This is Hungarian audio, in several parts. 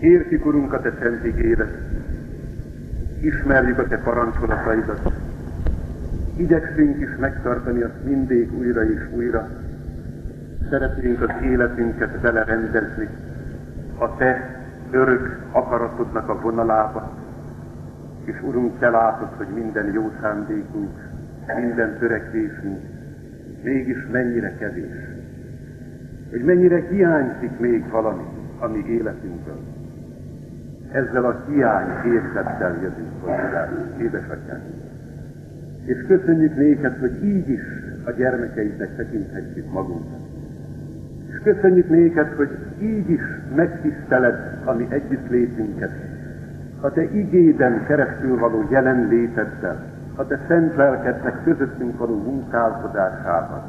Értjük, Urunk, a Te szent ígéret. Ismerjük a Te parancsolataidat. Igyekszünk is megtartani azt mindig újra és újra. Szeretnénk az életünket belerendezni a Te örök akaratodnak a vonalába. És Urunk, Te látod, hogy minden jó szándékunk, minden törekvésünk mégis mennyire kevés. Hogy mennyire hiányzik még valami a mi életünkből. Ezzel a hiány érzettel jövünk hozzá, édesatyánk. És köszönjük néked, hogy így is a gyermekeidnek tekinthetjük magunkat. És köszönjük néked, hogy így is megtiszteled a mi együttlétünket, a te igéden keresztül való jelenléteddel, a te szent lelkednek közöttünk való munkálkodásával,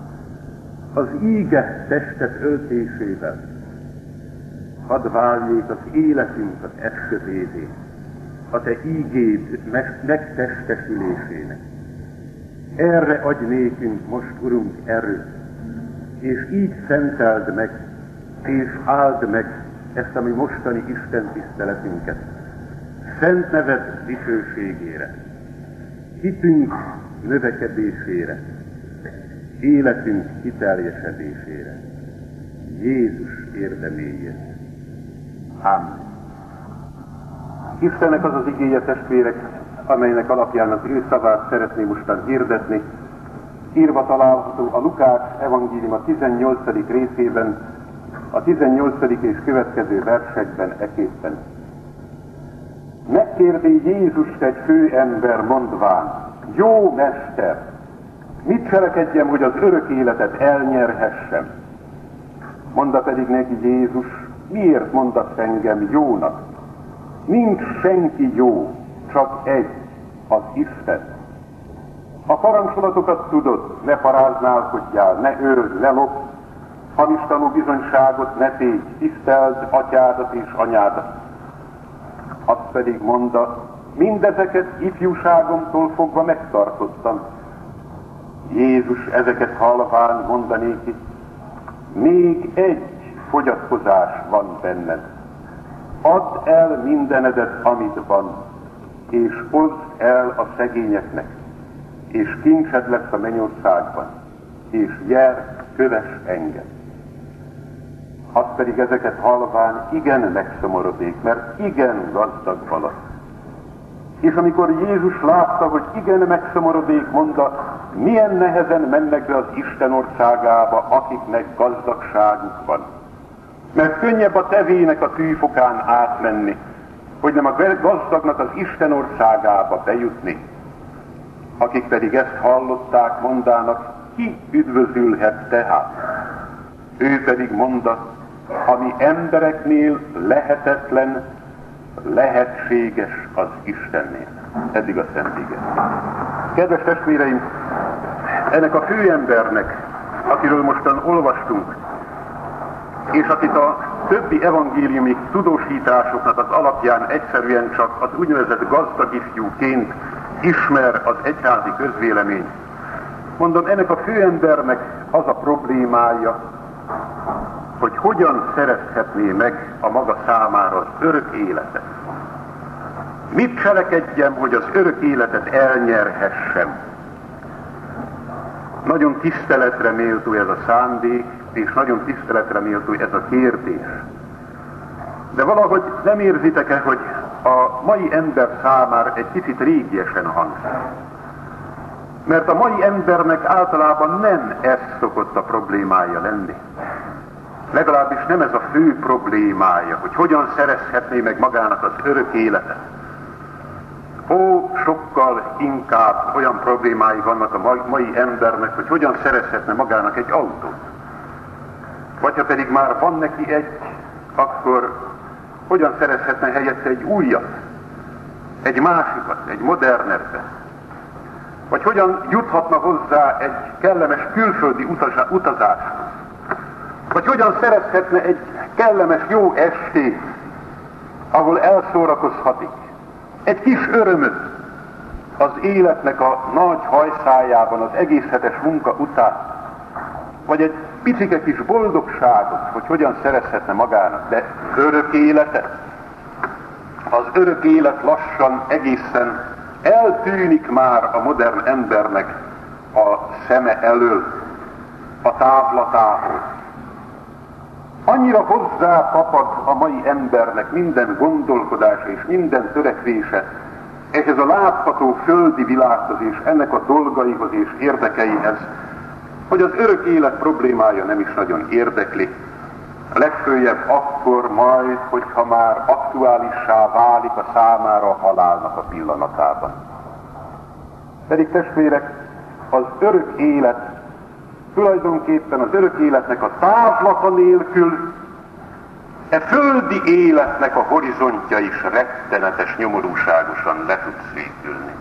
az íge testet öltésével, hadd váljék az életünk az eszközévé, a te ígéd megtestesülésének. Erre adj nékünk most, Urunk, erőt, és így szenteld meg, és áld meg ezt a mi mostani Isten tiszteletünket. Szent neved dicsőségére, hitünk növekedésére, életünk kiteljesedésére, Jézus érdeméért. Amen. Istennek az az igéje testvérek, amelynek alapján az ő szavát szeretném mostan hirdetni, írva található a Lukács evangélium a 18. részében, a 18. és következő versekben eképpen. Megkérdi Jézust egy főember mondván, jó mester, mit cselekedjem, hogy az örök életet elnyerhessem? Mondta pedig neki Jézus, miért mondasz engem jónak? Nincs senki jó, csak egy, az Isten. A parancsolatokat tudod, ne paráználkodjál, ne öld, ne lopj, hamis tanú bizonyságot ne tégy, tiszteld atyádat és anyádat. Azt pedig mondta, mindezeket ifjúságomtól fogva megtartottam. Jézus ezeket halván mondanék, még egy fogyatkozás van benned. Add el mindenedet, amit van, és oszd el a szegényeknek, és kincsed lesz a mennyországban, és jár, köves engem. Az pedig ezeket halván igen megszomorodik, mert igen gazdag valaki. És amikor Jézus látta, hogy igen megszomorodik, mondta, milyen nehezen mennek be az Isten országába, akiknek gazdagságuk van. Mert könnyebb a tevének a tűfokán átmenni, hogy nem a gazdagnak az Isten országába bejutni. Akik pedig ezt hallották, mondának, ki üdvözülhet tehát? Ő pedig mondta, ami embereknél lehetetlen, lehetséges az Istennél. Eddig a Szent Kedves testvéreim, ennek a főembernek, akiről mostan olvastunk, és akit a többi evangéliumi tudósításoknak az alapján egyszerűen csak az úgynevezett gazdag ifjúként ismer az egyházi közvélemény. Mondom, ennek a főembernek az a problémája, hogy hogyan szerezhetné meg a maga számára az örök életet. Mit cselekedjem, hogy az örök életet elnyerhessem? Nagyon tiszteletre méltó ez a szándék, és nagyon tiszteletre méltó ez a kérdés. De valahogy nem érzitek-e, hogy a mai ember számára egy kicsit régiesen hangzik? Mert a mai embernek általában nem ez szokott a problémája lenni. Legalábbis nem ez a fő problémája, hogy hogyan szerezhetné meg magának az örök életet. Ó, sokkal inkább olyan problémái vannak a mai embernek, hogy hogyan szerezhetne magának egy autót. Vagy ha pedig már van neki egy, akkor hogyan szerezhetne helyette egy újat, egy másikat, egy modernebbet. Vagy hogyan juthatna hozzá egy kellemes külföldi utazáshoz. Vagy hogyan szerezhetne egy kellemes jó estét, ahol elszórakozhatik. Egy kis örömöt az életnek a nagy hajszájában, az egész hetes munka után. Vagy egy picike kis boldogságot, hogy hogyan szerezhetne magának, de örök életet, az örök élet lassan egészen eltűnik már a modern embernek a szeme elől, a távlatához. Annyira hozzá kapad a mai embernek minden gondolkodása és minden törekvése ehhez a látható földi világhoz és ennek a dolgaihoz és érdekeihez, hogy az örök élet problémája nem is nagyon érdekli, legfőjebb akkor majd, hogyha már aktuálissá válik a számára a halálnak a pillanatában. Pedig testvérek, az örök élet tulajdonképpen az örök életnek a távlata nélkül e földi életnek a horizontja is rettenetes, nyomorúságosan le tud szétülni.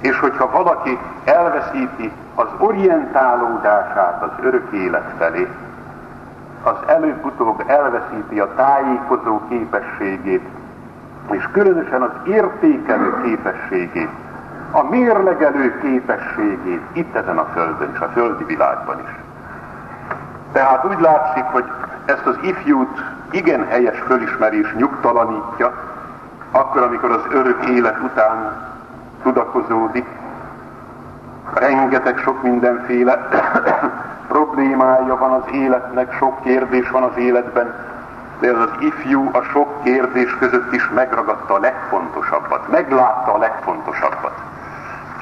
És hogyha valaki elveszíti az orientálódását az örök élet felé, az előbb-utóbb elveszíti a tájékozó képességét, és különösen az értékelő képességét, a mérlegelő képességét itt ezen a földön és a földi világban is. Tehát úgy látszik, hogy ezt az ifjút igen helyes fölismerés nyugtalanítja, akkor, amikor az örök élet után tudakozódik, rengeteg sok mindenféle problémája van az életnek, sok kérdés van az életben, de ez az ifjú a sok kérdés között is megragadta a legfontosabbat, meglátta a legfontosabbat.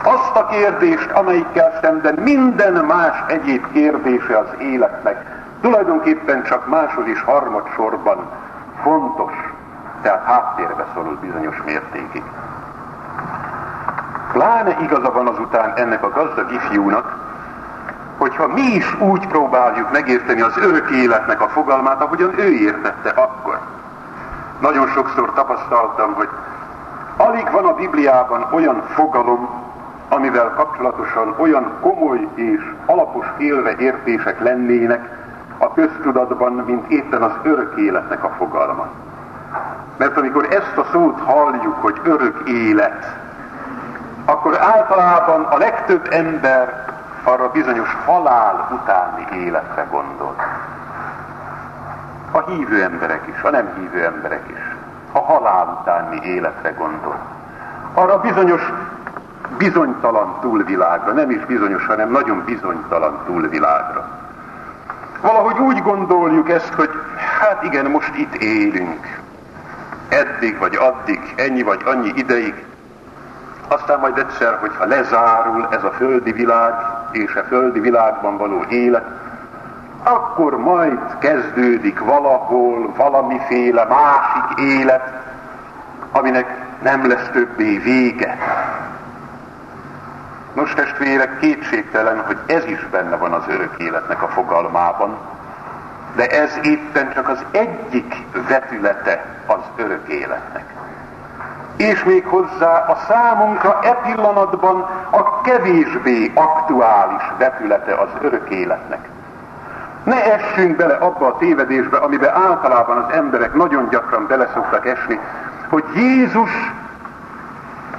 Azt a kérdést, amelyikkel szemben minden más egyéb kérdése az életnek tulajdonképpen csak másod és harmadsorban fontos, tehát háttérbe szorul bizonyos mértékig. Pláne igaza van azután ennek a gazdag ifjúnak, hogyha mi is úgy próbáljuk megérteni az örök életnek a fogalmát, ahogyan ő értette akkor. Nagyon sokszor tapasztaltam, hogy alig van a Bibliában olyan fogalom, amivel kapcsolatosan olyan komoly és alapos értések lennének a köztudatban, mint éppen az örök életnek a fogalma. Mert amikor ezt a szót halljuk, hogy örök élet, akkor általában a legtöbb ember arra bizonyos halál utáni életre gondol. A hívő emberek is, a nem hívő emberek is. A halál utáni életre gondol. Arra bizonyos bizonytalan túlvilágra, nem is bizonyos, hanem nagyon bizonytalan túlvilágra. Valahogy úgy gondoljuk ezt, hogy hát igen, most itt élünk. Eddig vagy addig, ennyi vagy annyi ideig. Aztán majd egyszer, hogyha lezárul ez a földi világ, és a földi világban való élet, akkor majd kezdődik valahol valamiféle másik élet, aminek nem lesz többé vége. Nos testvérek, kétségtelen, hogy ez is benne van az örök életnek a fogalmában, de ez éppen csak az egyik vetülete az örök életnek. És még hozzá a számunkra e pillanatban a kevésbé aktuális vetülete az örök életnek. Ne essünk bele abba a tévedésbe, amiben általában az emberek nagyon gyakran bele szoktak esni, hogy Jézus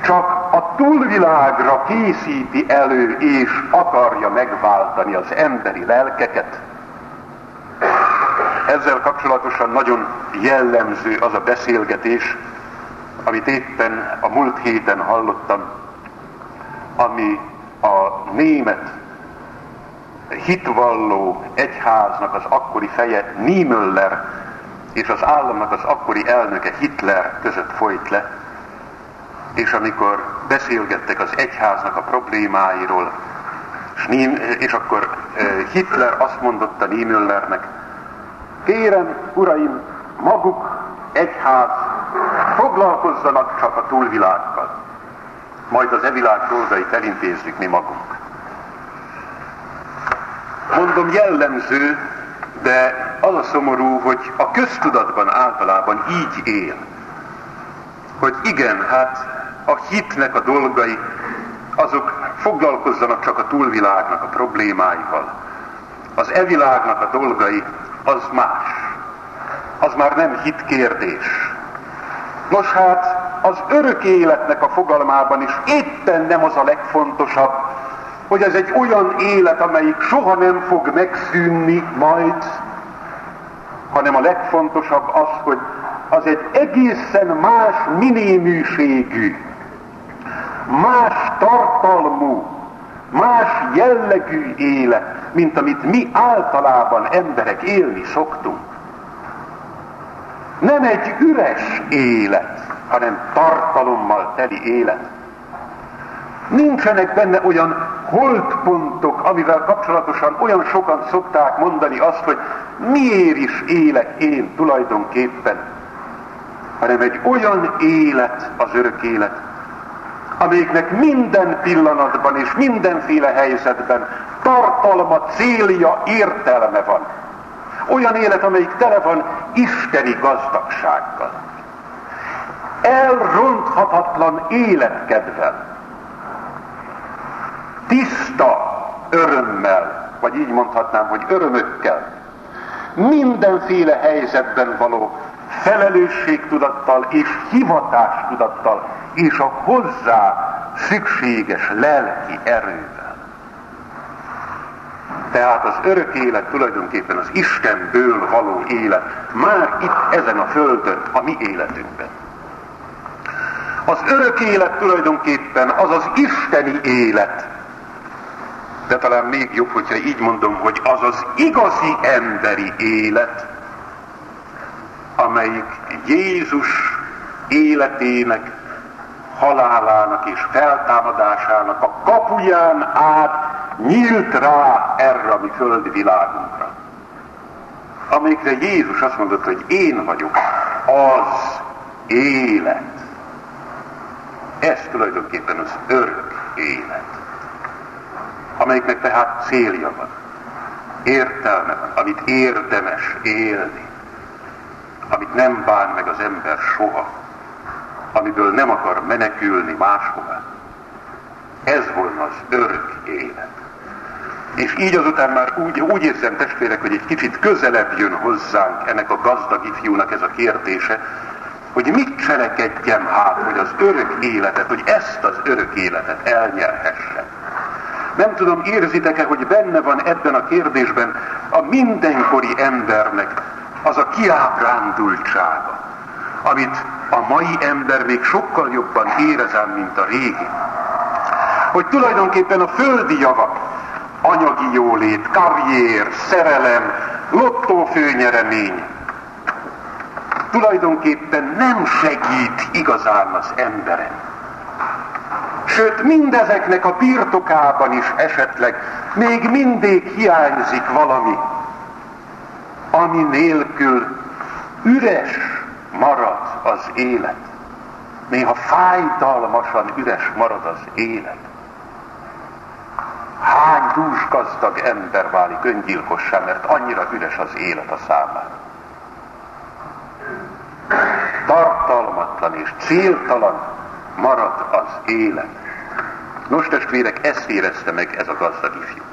csak a túlvilágra készíti elő és akarja megváltani az emberi lelkeket. Ezzel kapcsolatosan nagyon jellemző az a beszélgetés, amit éppen a múlt héten hallottam, ami a német hitvalló egyháznak az akkori feje Niemöller és az államnak az akkori elnöke Hitler között folyt le, és amikor beszélgettek az egyháznak a problémáiról, és akkor Hitler azt mondotta Niemöllernek, kérem, uraim, maguk egyház, foglalkozzanak csak a túlvilággal, majd az evilág dolgait elintézzük mi magunk. Mondom jellemző, de az a szomorú, hogy a köztudatban általában így él. Hogy igen, hát a hitnek a dolgai, azok foglalkozzanak csak a túlvilágnak a problémáival. Az evilágnak a dolgai, az más. Az már nem hit kérdés. Nos hát, az örök életnek a fogalmában is éppen nem az a legfontosabb, hogy ez egy olyan élet, amelyik soha nem fog megszűnni majd, hanem a legfontosabb az, hogy az egy egészen más miniműségű, más tartalmú, más jellegű élet, mint amit mi általában emberek élni szoktunk. Nem egy üres élet, hanem tartalommal teli élet. Nincsenek benne olyan holdpontok, amivel kapcsolatosan olyan sokan szokták mondani azt, hogy miért is élek én tulajdonképpen, hanem egy olyan élet az örök élet, amelyiknek minden pillanatban és mindenféle helyzetben tartalma, célja, értelme van. Olyan élet, amelyik tele van isteni gazdagsággal. Elronthatatlan életkedvel. Tiszta örömmel, vagy így mondhatnám, hogy örömökkel. Mindenféle helyzetben való felelősségtudattal és hivatástudattal és a hozzá szükséges lelki erővel. Tehát az örök élet tulajdonképpen az Istenből való élet, már itt ezen a földön, a mi életünkben. Az örök élet tulajdonképpen az az isteni élet, de talán még jobb, hogyha így mondom, hogy az az igazi emberi élet, amelyik Jézus életének, halálának és feltámadásának a kapuján át nyílt rá erre a mi földi világunkra. Amikre Jézus azt mondott, hogy én vagyok az élet. Ez tulajdonképpen az örök élet, amelyiknek tehát célja van, értelme van, amit érdemes élni amit nem bán meg az ember soha, amiből nem akar menekülni máshova. Ez volna az örök élet. És így azután már úgy, úgy érzem testvérek, hogy egy kicsit közelebb jön hozzánk ennek a gazdag ifjúnak ez a kérdése, hogy mit cselekedjem hát, hogy az örök életet, hogy ezt az örök életet elnyerhessem. Nem tudom, érzitek-e, hogy benne van ebben a kérdésben a mindenkori embernek az a kiábrándultsága, amit a mai ember még sokkal jobban érezem, mint a régi. Hogy tulajdonképpen a földi javak, anyagi jólét, karrier, szerelem, lottófőnyeremény, tulajdonképpen nem segít igazán az emberen. Sőt, mindezeknek a birtokában is esetleg még mindig hiányzik valami, ami nélkül üres marad az élet. Néha fájdalmasan üres marad az élet. Hány dús gazdag ember válik öngyilkossá, mert annyira üres az élet a számára. Tartalmatlan és céltalan marad az élet. Nos testvérek, ezt érezte meg ez a gazdag ifjú.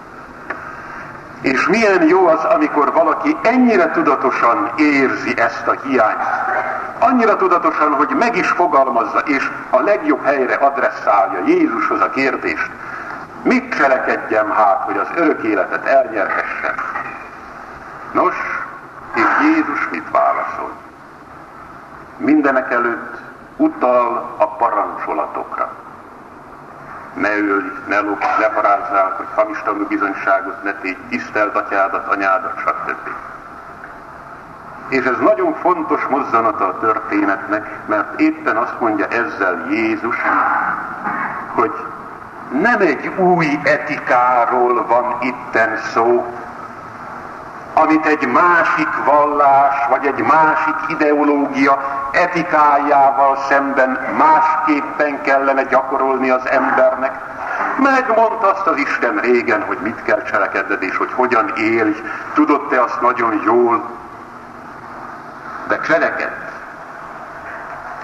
És milyen jó az, amikor valaki ennyire tudatosan érzi ezt a hiányt. Annyira tudatosan, hogy meg is fogalmazza, és a legjobb helyre adresszálja Jézushoz a kérdést. Mit cselekedjem hát, hogy az örök életet elnyerhessem? Nos, és Jézus mit válaszol? Mindenek előtt utal a parancsolatokra ne ölj, ne lopj, ne parázzál, hogy hamis tanú bizonyságot ne tégy, tiszteld atyádat, anyádat, stb. És ez nagyon fontos mozzanata a történetnek, mert éppen azt mondja ezzel Jézus, hogy nem egy új etikáról van itten szó, amit egy másik vallás, vagy egy másik ideológia etikájával szemben másképpen kellene gyakorolni az embernek. Megmondta azt az Isten régen, hogy mit kell cselekedned, és hogy hogyan élj. Tudod te azt nagyon jól. De cselekedd.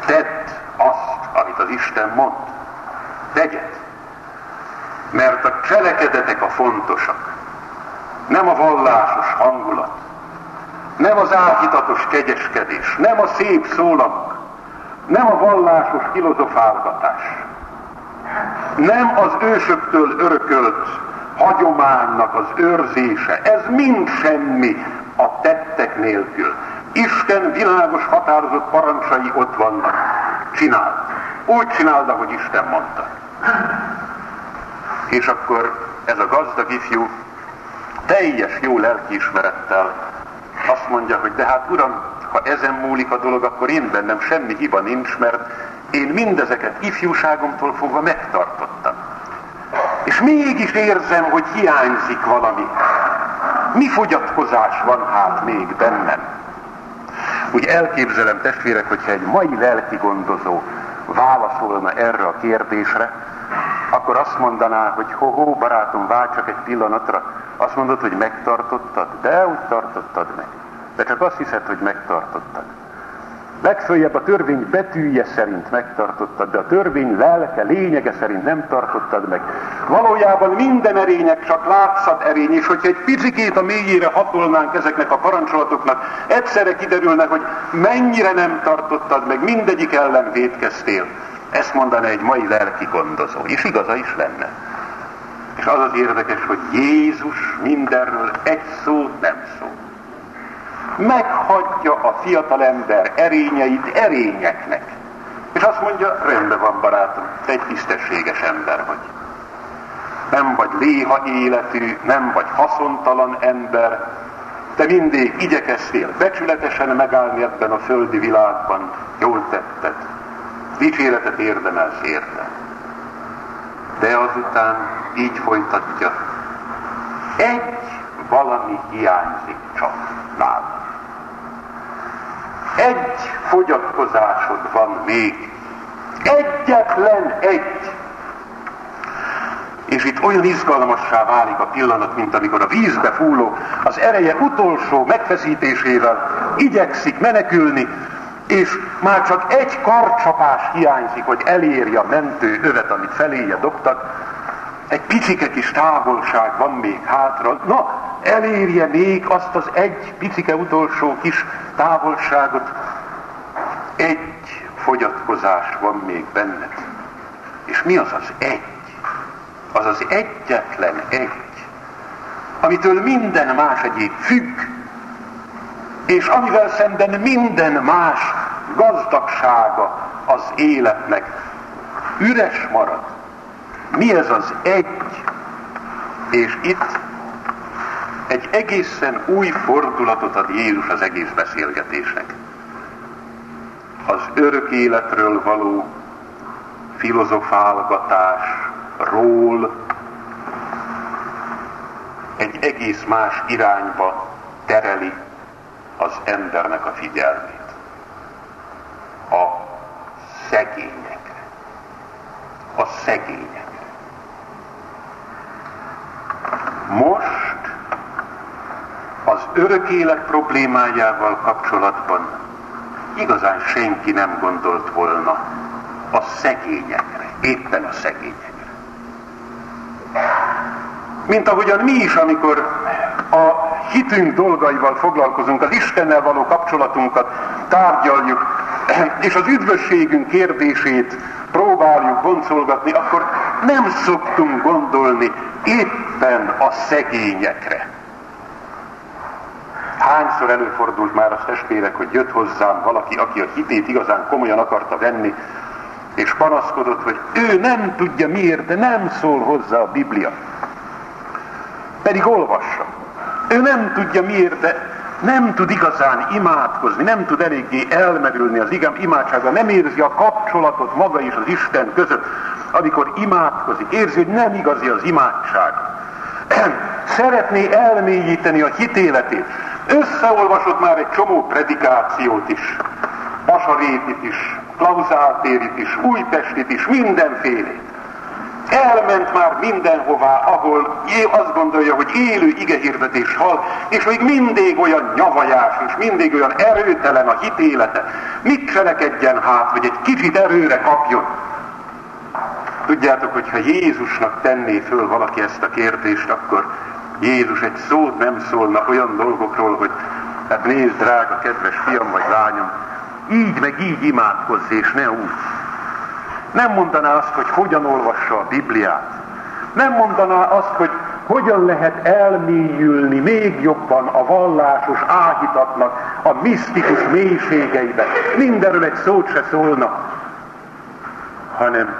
Tedd azt, amit az Isten mond. Tegyed. Mert a cselekedetek a fontosak nem a vallásos hangulat, nem az áhítatos kegyeskedés, nem a szép szólamok, nem a vallásos filozofálgatás, nem az ősöktől örökölt hagyománynak az őrzése, ez mind semmi a tettek nélkül. Isten világos határozott parancsai ott vannak. Csináld. Úgy csináld, ahogy Isten mondta. És akkor ez a gazdag ifjú teljes jó lelkiismerettel azt mondja, hogy de hát uram, ha ezen múlik a dolog, akkor én bennem semmi hiba nincs, mert én mindezeket ifjúságomtól fogva megtartottam. És mégis érzem, hogy hiányzik valami. Mi fogyatkozás van hát még bennem? Úgy elképzelem, testvérek, hogyha egy mai lelki gondozó válaszolna erre a kérdésre, akkor azt mondaná, hogy ho-ho, barátom, várj csak egy pillanatra. Azt mondod, hogy megtartottad, de úgy tartottad meg. De csak azt hiszed, hogy megtartottad. Legfőjebb a törvény betűje szerint megtartottad, de a törvény lelke, lényege szerint nem tartottad meg. Valójában minden erények csak látszat erény, és hogyha egy picikét a mélyére hatolnánk ezeknek a parancsolatoknak, egyszerre kiderülne, hogy mennyire nem tartottad meg, mindegyik ellen védkeztél. Ezt mondaná egy mai lelki gondozó, és igaza is lenne. És az az érdekes, hogy Jézus mindenről egy szót nem szól. Meghagyja a fiatal ember erényeit erényeknek. És azt mondja, rendben van barátom, te egy tisztességes ember vagy. Nem vagy léha életű, nem vagy haszontalan ember, te mindig igyekeztél becsületesen megállni ebben a földi világban, jól tetted dicséretet érdemelsz érte. De azután így folytatja, egy valami hiányzik csak nálad. Egy fogyatkozásod van még. Egyetlen egy. És itt olyan izgalmassá válik a pillanat, mint amikor a vízbe fúló az ereje utolsó megfeszítésével igyekszik menekülni, és már csak egy karcsapás hiányzik, hogy elérje a mentő övet, amit feléje dobtak, egy picike kis távolság van még hátra, na, elérje még azt az egy picike utolsó kis távolságot, egy fogyatkozás van még benned. És mi az az egy? Az az egyetlen egy, amitől minden más egyéb függ, és amivel szemben minden más gazdagsága az életnek üres marad. Mi ez az egy? És itt egy egészen új fordulatot ad Jézus az egész beszélgetésnek. Az örök életről való filozofálgatásról egy egész más irányba tereli az embernek a figyelmét. A szegényekre. A szegényekre. Most az örök élet problémájával kapcsolatban igazán senki nem gondolt volna a szegényekre, éppen a szegényekre. Mint ahogyan mi is, amikor a hitünk dolgaival foglalkozunk, az Istennel való kapcsolatunkat tárgyaljuk, és az üdvösségünk kérdését próbáljuk boncolgatni, akkor nem szoktunk gondolni éppen a szegényekre. Hányszor előfordult már az testvérek, hogy jött hozzám valaki, aki a hitét igazán komolyan akarta venni, és panaszkodott, hogy ő nem tudja miért, de nem szól hozzá a Biblia. Pedig olvassa. Ő nem tudja miért, de nem tud igazán imádkozni, nem tud eléggé elmerülni az igám imádsága, nem érzi a kapcsolatot maga és az Isten között, amikor imádkozik, érzi, hogy nem igazi az imádság. Szeretné elmélyíteni a hitéletét. Összeolvasott már egy csomó predikációt is, Basarétit is, Klauzáltérit is, Újpestit is, mindenfélét. Elment már mindenhová, ahol azt gondolja, hogy élő igehirdetés hall, és még mindig olyan nyavajás, és mindig olyan erőtelen a hitélete. Mit cselekedjen hát, hogy egy kicsit erőre kapjon? Tudjátok, hogyha Jézusnak tenné föl valaki ezt a kérdést, akkor Jézus egy szót nem szólna olyan dolgokról, hogy hát nézd, drága, kedves fiam vagy lányom, így meg így imádkozz, és ne úgy. Nem mondaná azt, hogy hogyan olvassa a Bibliát. Nem mondaná azt, hogy hogyan lehet elmélyülni még jobban a vallásos áhítatnak a misztikus mélységeibe. Mindenről egy szót se szólna, hanem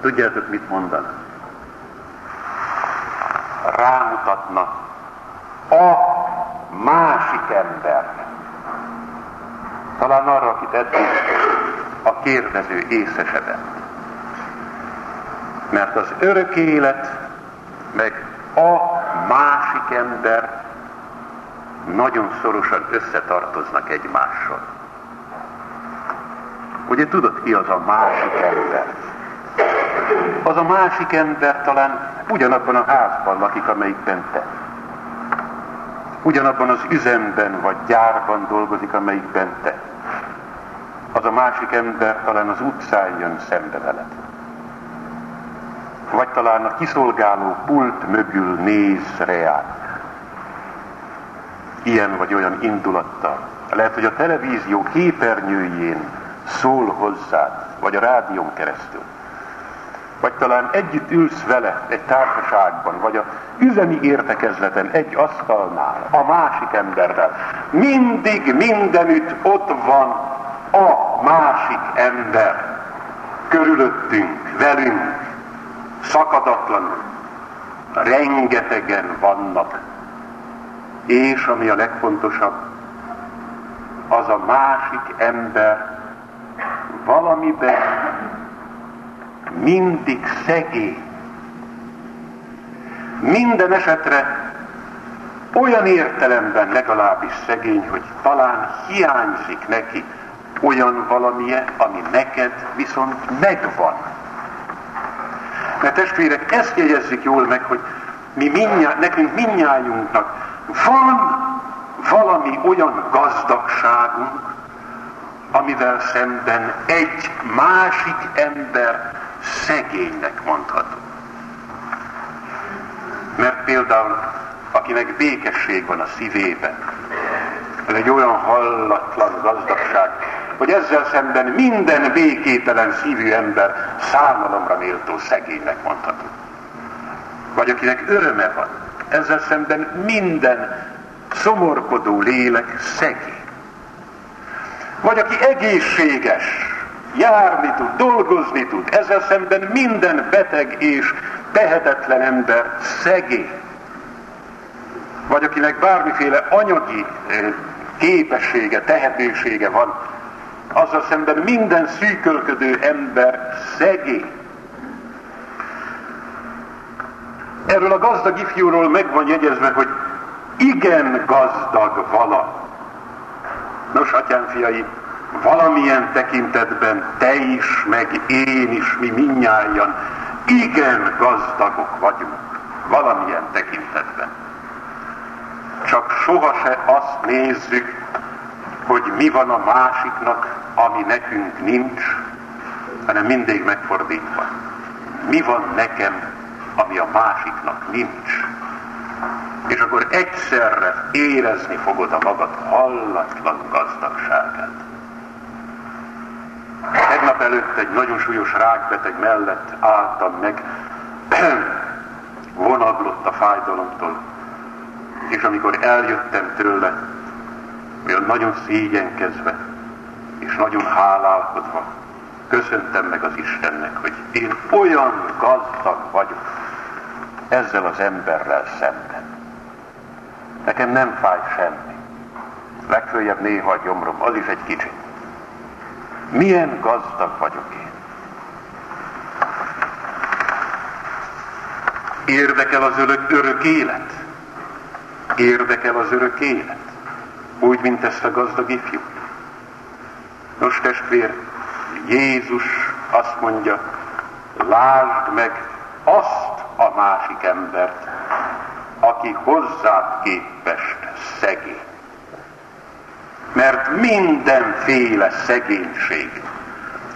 tudjátok mit mondanak? Rámutatna a másik embernek. Talán arra, akit eddig kérdező észesedett. Mert az örök élet, meg a másik ember nagyon szorosan összetartoznak egymással. Ugye tudod ki az a másik ember? Az a másik ember talán ugyanabban a házban lakik, amelyikben te. Ugyanabban az üzemben vagy gyárban dolgozik, amelyikben te. Az a másik ember talán az utcán jön szembe veled vagy talán a kiszolgáló pult mögül néz reát. Ilyen vagy olyan indulattal. Lehet, hogy a televízió képernyőjén szól hozzád, vagy a rádión keresztül. Vagy talán együtt ülsz vele egy társaságban, vagy a üzemi értekezleten egy asztalnál, a másik emberrel. Mindig mindenütt ott van a másik ember körülöttünk, velünk, szakadatlanul, rengetegen vannak, és ami a legfontosabb, az a másik ember valamiben mindig szegény. Minden esetre olyan értelemben legalábbis szegény, hogy talán hiányzik neki olyan valamilyen, ami neked viszont megvan. Mert testvérek, ezt jegyezzük jól meg, hogy mi minnyá, nekünk minnyájunknak van valami olyan gazdagságunk, amivel szemben egy másik ember szegénynek mondható. Mert például, akinek békesség van a szívében, ez egy olyan hallatlan gazdagság, hogy ezzel szemben minden békételen szívű ember számolomra méltó szegénynek mondható. Vagy akinek öröme van, ezzel szemben minden szomorkodó lélek szegény. Vagy aki egészséges, járni tud, dolgozni tud, ezzel szemben minden beteg és tehetetlen ember szegény. Vagy akinek bármiféle anyagi eh, képessége, tehetősége van, azzal szemben minden szűkölködő ember szegény. Erről a gazdag ifjúról meg van jegyezve, hogy igen gazdag vala. Nos, atyám fiai, valamilyen tekintetben te is, meg én is, mi minnyáján igen gazdagok vagyunk. Valamilyen tekintetben. Csak soha azt nézzük, hogy mi van a másiknak, ami nekünk nincs, hanem mindig megfordítva. Mi van nekem, ami a másiknak nincs? És akkor egyszerre érezni fogod a magad hallatlan gazdagságát. Tegnap előtt egy nagyon súlyos rákbeteg mellett álltam meg, vonaglott a fájdalomtól, és amikor eljöttem tőle, olyan nagyon szégyenkezve, és nagyon hálálkodva köszöntem meg az Istennek, hogy én olyan gazdag vagyok ezzel az emberrel szemben. Nekem nem fáj semmi. Legfőjebb néha a gyomrom, az is egy kicsit. Milyen gazdag vagyok én. Érdekel az örök, örök élet? Érdekel az örök élet? Úgy, mint ezt a gazdag ifjú. Nos, testvér, Jézus azt mondja, lásd meg azt a másik embert, aki hozzád képest szegény. Mert mindenféle szegénység,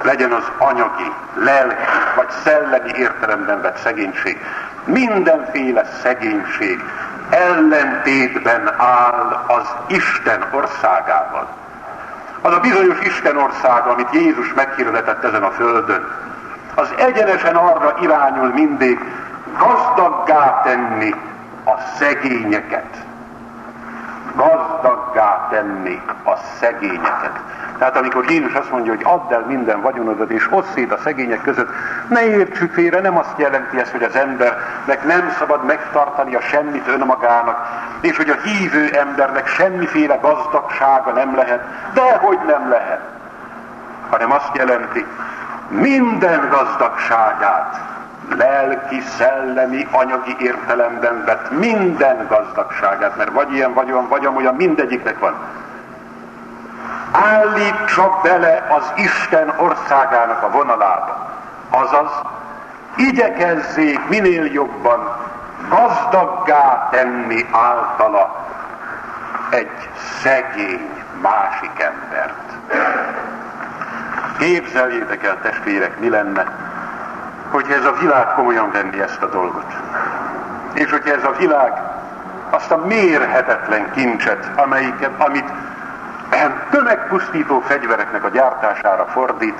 legyen az anyagi, lelki vagy szellemi értelemben vett szegénység, mindenféle szegénység ellentétben áll az Isten országával. Az a bizonyos Isten országa, amit Jézus meghirdetett ezen a földön, az egyenesen arra irányul mindig, gazdaggá tenni a szegényeket. Gazdaggá tenni a szegényeket. Tehát amikor Jézus azt mondja, hogy add el minden vagyonodat és osszét szét a szegények között, ne értsük félre, nem azt jelenti ez, hogy az embernek nem szabad megtartani a semmit önmagának, és hogy a hívő embernek semmiféle gazdagsága nem lehet, de hogy nem lehet, hanem azt jelenti, minden gazdagságát, lelki, szellemi, anyagi értelemben vett minden gazdagságát, mert vagy ilyen, vagy olyan, vagy amolyan, mindegyiknek van állítsa bele az Isten országának a vonalába. Azaz, igyekezzék minél jobban gazdaggá tenni általa egy szegény másik embert. Képzeljétek el, testvérek, mi lenne, hogyha ez a világ komolyan venni ezt a dolgot. És hogyha ez a világ azt a mérhetetlen kincset, amelyiket, amit tömegpusztító fegyvereknek a gyártására fordít,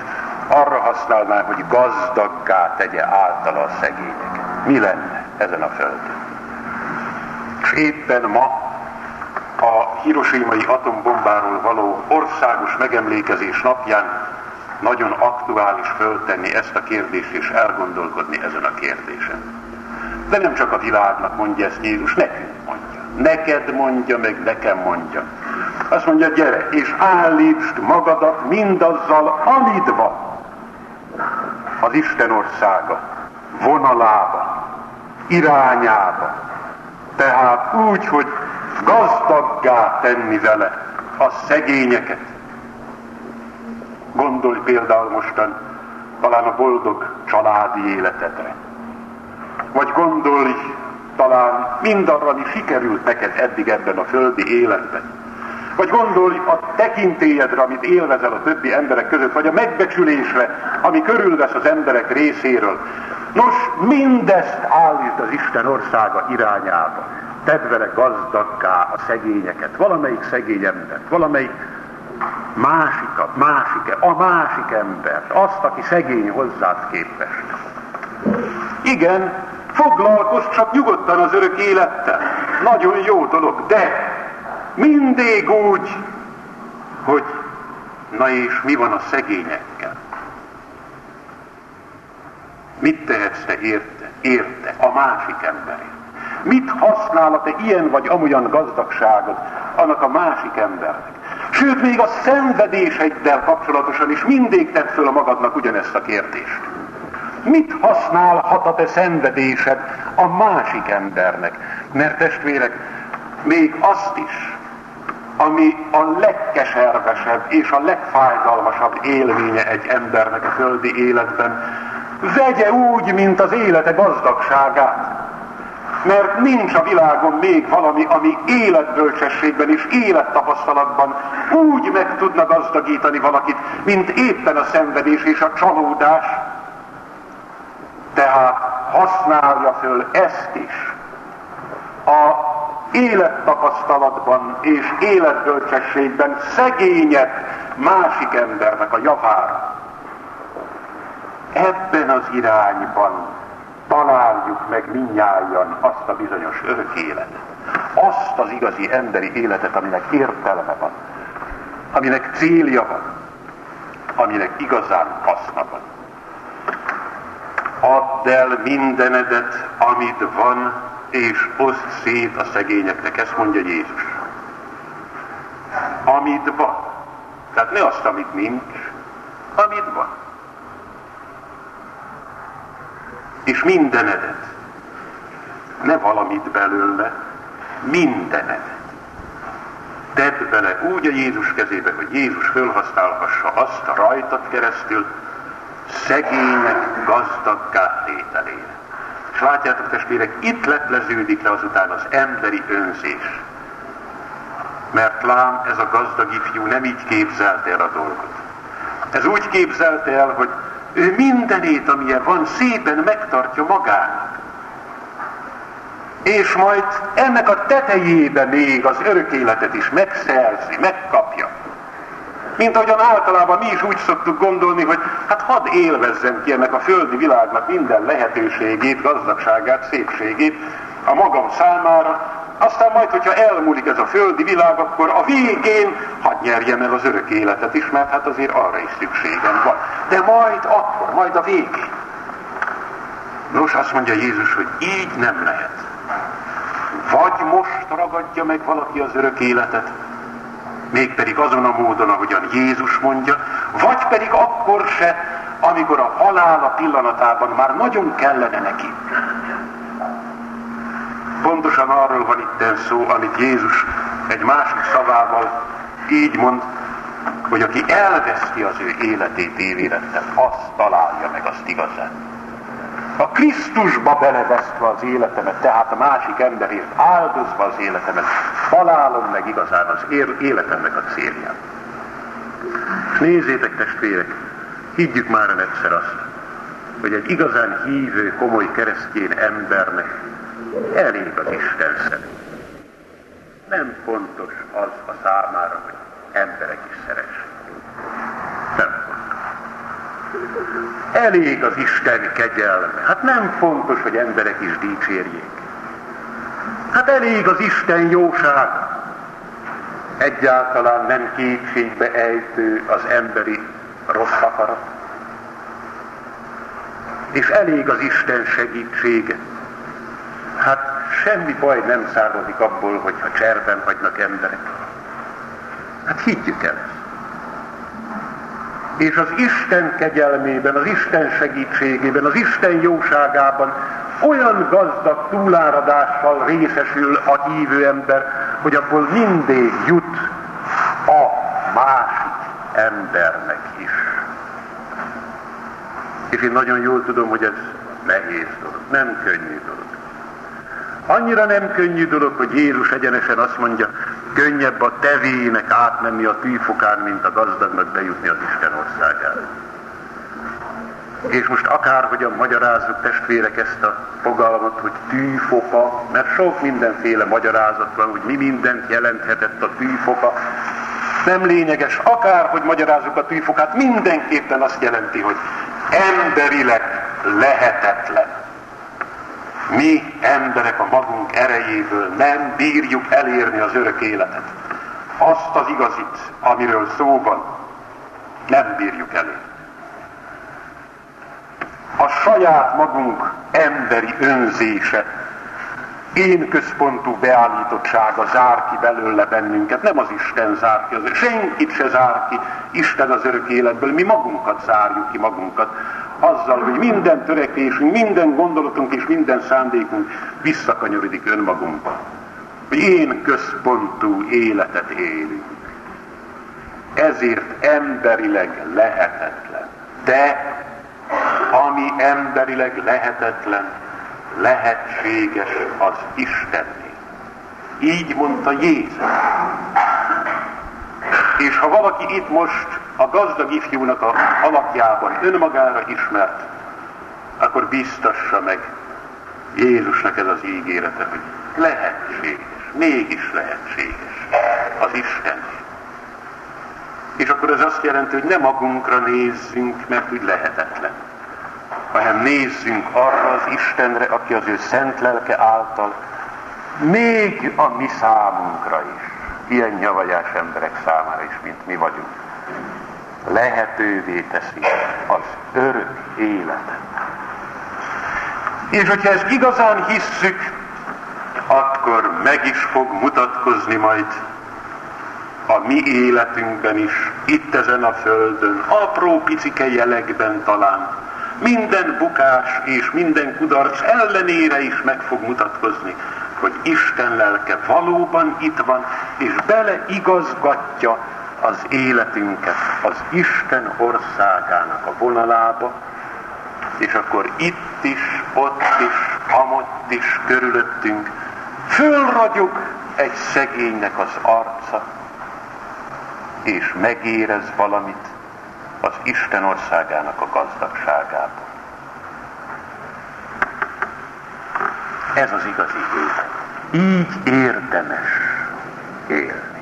arra használná, hogy gazdaggá tegye általa a szegényeket. Mi lenne ezen a földön? És éppen ma a hiroshimai atombombáról való országos megemlékezés napján nagyon aktuális föltenni ezt a kérdést és elgondolkodni ezen a kérdésen. De nem csak a világnak mondja ezt Jézus, nekünk mondja. Neked mondja, meg nekem mondja. Azt mondja, gyere, és állítsd magadat mindazzal, amit van. Az Isten országa vonalába, irányába. Tehát úgy, hogy gazdaggá tenni vele a szegényeket. Gondolj például mostan talán a boldog családi életedre. Vagy gondolj talán mindarra, ami sikerült neked eddig ebben a földi életben vagy gondolj a tekintélyedre, amit élvezel a többi emberek között, vagy a megbecsülésre, ami körülvesz az emberek részéről. Nos, mindezt állítsd az Isten országa irányába. Tedd vele gazdagká a szegényeket, valamelyik szegény embert, valamelyik másikat, másike, a másik embert, azt, aki szegény hozzád képest. Igen, foglalkozz csak nyugodtan az örök élettel. Nagyon jó dolog, de mindig úgy, hogy na és mi van a szegényekkel? Mit tehetsz te érte, érte a másik emberért? Mit használ a te ilyen vagy amolyan gazdagságod annak a másik embernek? Sőt, még a szenvedéseiddel kapcsolatosan is mindig tett föl a magadnak ugyanezt a kérdést. Mit használhat a te szenvedésed a másik embernek? Mert testvérek, még azt is, ami a legkeservesebb és a legfájdalmasabb élménye egy embernek a földi életben. Vegye úgy, mint az élete gazdagságát. Mert nincs a világon még valami, ami életbölcsességben és élettapasztalatban úgy meg tudna gazdagítani valakit, mint éppen a szenvedés és a csalódás. Tehát használja föl ezt is. A élettapasztalatban és életbölcsességben szegényebb másik embernek a javára. Ebben az irányban találjuk meg minnyáján azt a bizonyos örök életet. Azt az igazi emberi életet, aminek értelme van, aminek célja van, aminek igazán haszna van. Add el mindenedet, amit van, és oszd szét a szegényeknek, ezt mondja Jézus. Amit van. Tehát ne azt, amit nincs, amit van. És mindenedet. Ne valamit belőle, mindenedet. Tedd bele úgy a Jézus kezébe, hogy Jézus fölhasználhassa azt a rajtad keresztül szegények gazdaggá tételére. És látjátok testvérek, itt lepleződik le azután az emberi önzés. Mert lám, ez a gazdag ifjú nem így képzelte el a dolgot. Ez úgy képzelte el, hogy ő mindenét, amilyen van, szépen megtartja magának. És majd ennek a tetejébe még az örök életet is megszerzi, megkapja. Mint ahogyan általában mi is úgy szoktuk gondolni, hogy hát hadd élvezzem ki ennek a földi világnak minden lehetőségét, gazdagságát, szépségét a magam számára, aztán majd, hogyha elmúlik ez a földi világ, akkor a végén hadd nyerjem el az örök életet is, mert hát azért arra is szükségem van. De majd akkor, majd a végén. Nos, azt mondja Jézus, hogy így nem lehet. Vagy most ragadja meg valaki az örök életet, mégpedig azon a módon, ahogyan Jézus mondja, vagy pedig akkor se, amikor a halála pillanatában már nagyon kellene neki. Pontosan arról van itt szó, amit Jézus egy másik szavával így mond, hogy aki elveszti az ő életét évérettel, azt találja meg azt igazán. A Krisztusba belevesztve az életemet, tehát a másik emberért áldozva az életemet, találom meg igazán az életemnek a célját. És nézzétek testvérek, higgyük már egyszer azt, hogy egy igazán hívő, komoly keresztény embernek elég az Isten szerint. Nem fontos az a számára, hogy emberek is szeressék. Nem fontos. Elég az Isten kegyelme. Hát nem fontos, hogy emberek is dicsérjék. Hát elég az Isten jóság. Egyáltalán nem kétségbe ejtő az emberi rossz akarat. És elég az Isten segítsége. Hát semmi baj nem származik abból, hogyha cserben hagynak emberek. Hát higgyük el ezt. És az Isten kegyelmében, az Isten segítségében, az Isten jóságában olyan gazdag túláradással részesül a hívő ember, hogy abból mindig jut a másik embernek is. És én nagyon jól tudom, hogy ez nehéz dolog, nem könnyű dolog. Annyira nem könnyű dolog, hogy Jézus egyenesen azt mondja, könnyebb a tevének átmenni a tűfokán, mint a gazdagnak bejutni az Isten. És most akárhogyan magyarázzuk testvérek ezt a fogalmat, hogy tűfoka, mert sok mindenféle magyarázat van, hogy mi mindent jelenthetett a tűfoka, nem lényeges, akárhogy magyarázzuk a tűfokát, mindenképpen azt jelenti, hogy emberileg lehetetlen mi emberek a magunk erejéből nem bírjuk elérni az örök életet. Azt az igazit, amiről szó van, nem bírjuk elérni. A saját magunk emberi önzése, én központú beállítottsága zár ki belőle bennünket, nem az Isten zár ki, az, senkit se zár ki, Isten az örök életből, mi magunkat zárjuk ki magunkat, azzal, hogy minden törekvésünk, minden gondolatunk és minden szándékunk visszakanyarodik önmagunkba. Hogy én központú életet élünk. Ezért emberileg lehetetlen. De ami emberileg lehetetlen, lehetséges az Istennél. Így mondta Jézus. És ha valaki itt most a gazdag ifjúnak a alakjában önmagára ismert, akkor biztassa meg Jézusnak ez az ígérete, hogy lehetséges, mégis lehetséges az Isten. És akkor ez azt jelenti, hogy nem magunkra nézzünk, mert úgy lehetetlen, hanem nézzünk arra az Istenre, aki az ő szent lelke által még a mi számunkra is. Ilyen nyavajás emberek számára is, mint mi vagyunk, lehetővé teszi az örök életet. És hogyha ezt igazán hisszük, akkor meg is fog mutatkozni majd a mi életünkben is, itt ezen a földön, apró picike jelekben talán, minden bukás és minden kudarc ellenére is meg fog mutatkozni, hogy Isten lelke valóban itt van, és beleigazgatja az életünket az Isten országának a vonalába, és akkor itt is, ott is, amott is, körülöttünk fölragyog egy szegénynek az arca, és megérez valamit az Isten országának a gazdagságában. Ez az igazi élet. Így érdemes élni.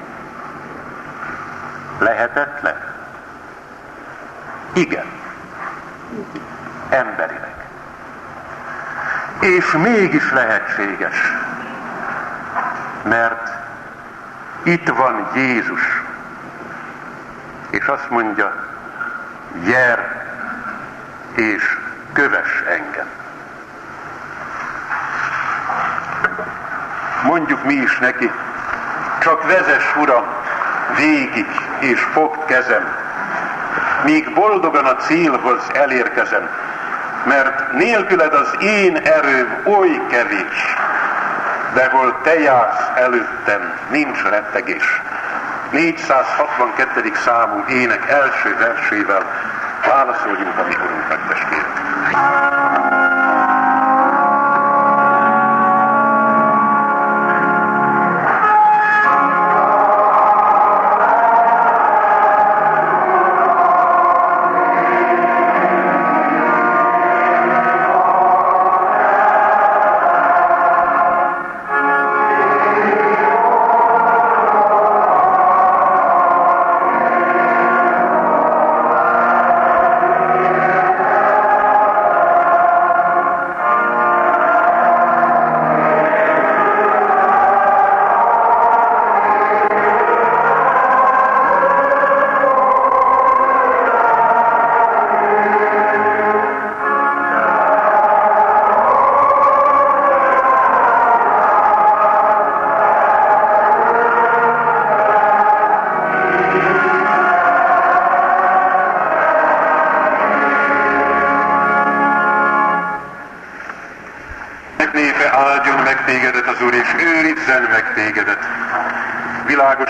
Lehetetlen? Igen. Emberileg. És mégis lehetséges. Mert itt van Jézus. És azt mondja, gyer és köves engem. Mondjuk mi is neki, csak vezes, Uram, végig, és fogd kezem, míg boldogan a célhoz elérkezem, mert nélküled az én erőm oly kevés, de hol te jársz előttem, nincs rettegés. 462. számú ének első versével válaszoljunk a mi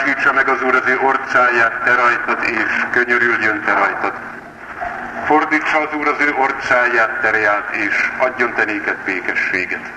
Világosítsa meg az Úr az ő orcáját te rajtad, és könyörüljön te rajtad. Fordítsa az Úr az ő orcáját terját, és adjon te néked békességet.